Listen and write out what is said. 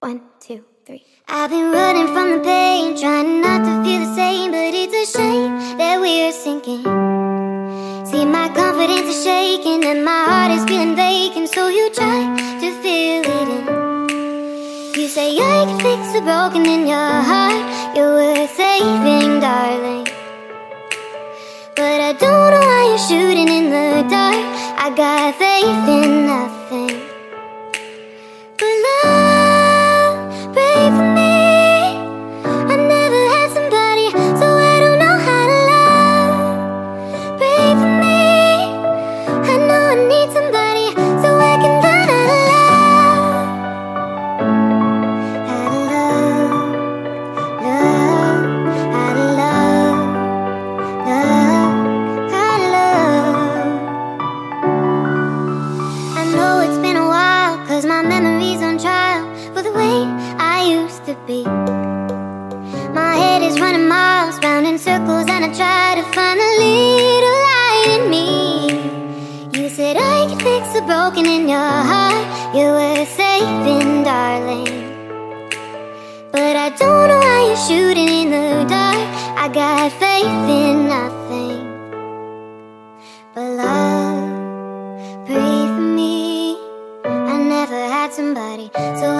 One, two, three. I've been running from the pain, trying not to feel the same, but it's a shame that we're sinking. See, my confidence is shaking, and my heart is feeling vacant, so you try to fill it in. You say I can fix the broken in your heart, you're worth saving, darling. But I don't know why you're shooting in the dark. I got faith in nothing. Cause my memory's on trial for the way I used to be. My head is running miles, round in circles, and I try to find a little light in me. You said I could fix the broken in your heart, You were saving, darling. But I don't know why you're shooting in the dark. I got faith in nothing somebody, so